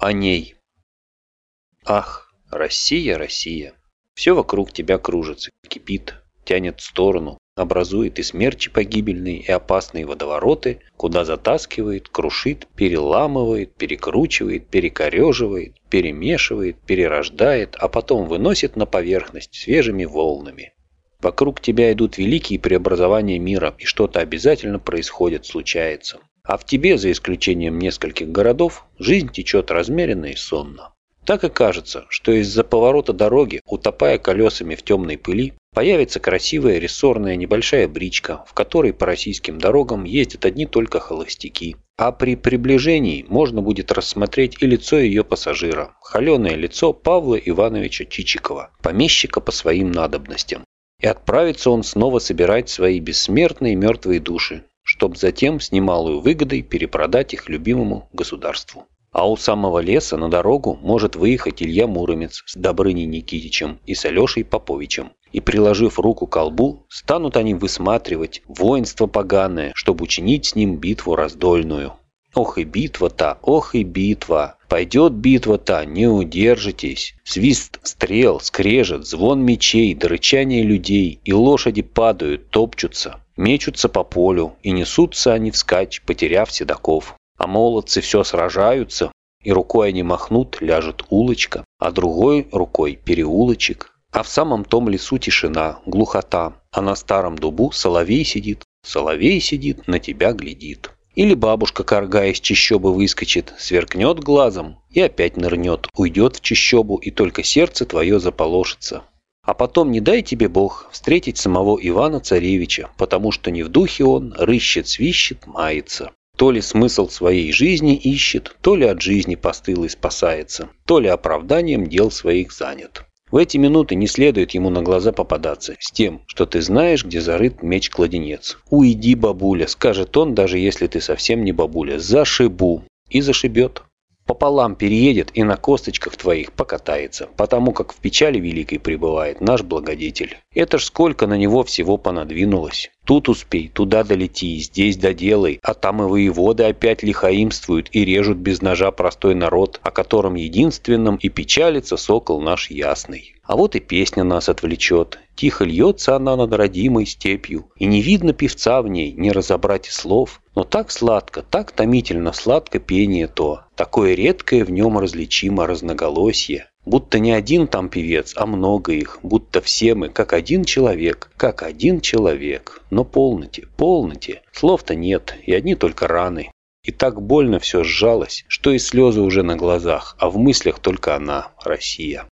О ней. Ах, Россия, Россия. Все вокруг тебя кружится, кипит, тянет в сторону, образует и смерчи погибельные, и опасные водовороты, куда затаскивает, крушит, переламывает, перекручивает, перекореживает, перемешивает, перерождает, а потом выносит на поверхность свежими волнами. Вокруг тебя идут великие преобразования мира, и что-то обязательно происходит, случается. А в тебе, за исключением нескольких городов, жизнь течет размеренно и сонно. Так и кажется, что из-за поворота дороги, утопая колесами в темной пыли, появится красивая рессорная небольшая бричка, в которой по российским дорогам ездят одни только холостяки. А при приближении можно будет рассмотреть и лицо ее пассажира, холеное лицо Павла Ивановича Чичикова, помещика по своим надобностям. И отправится он снова собирать свои бессмертные мертвые души, чтобы затем с немалой выгодой перепродать их любимому государству. А у самого леса на дорогу может выехать Илья Муромец с Добрыней Никитичем и с Алешей Поповичем. И, приложив руку к колбу, станут они высматривать воинство поганое, чтобы учинить с ним битву раздольную. Ох и битва-то, ох и битва. Пойдет битва-то, не удержитесь. Свист стрел, скрежет, звон мечей, дрычание людей, и лошади падают, топчутся. Мечутся по полю, и несутся они вскачь, потеряв седаков. А молодцы все сражаются, и рукой они махнут, ляжет улочка, а другой рукой переулочек. А в самом том лесу тишина, глухота, а на старом дубу соловей сидит, соловей сидит, на тебя глядит. Или бабушка корга из выскочит, сверкнет глазом и опять нырнет, уйдет в чищобу, и только сердце твое заполошится. А потом не дай тебе Бог встретить самого Ивана-Царевича, потому что не в духе он, рыщет, свищет, мается. То ли смысл своей жизни ищет, то ли от жизни постыл спасается, то ли оправданием дел своих занят. В эти минуты не следует ему на глаза попадаться с тем, что ты знаешь, где зарыт меч-кладенец. «Уйди, бабуля», — скажет он, даже если ты совсем не бабуля, «зашибу». И зашибет пополам переедет и на косточках твоих покатается, потому как в печали великой пребывает наш благодетель. Это ж сколько на него всего понадвинулось. Тут успей, туда долети, здесь доделай, а там и воеводы опять лихаимствуют и режут без ножа простой народ, о котором единственном и печалится сокол наш ясный. А вот и песня нас отвлечет. Тихо льется она над родимой степью, и не видно певца в ней, не разобрать и слов. Но так сладко, так томительно сладко пение то, такое редкое в нем различимо разноголосье. Будто не один там певец, а много их, будто все мы, как один человек, как один человек. Но полноте, полноте, слов-то нет, и одни только раны. И так больно все сжалось, что и слезы уже на глазах, а в мыслях только она, Россия.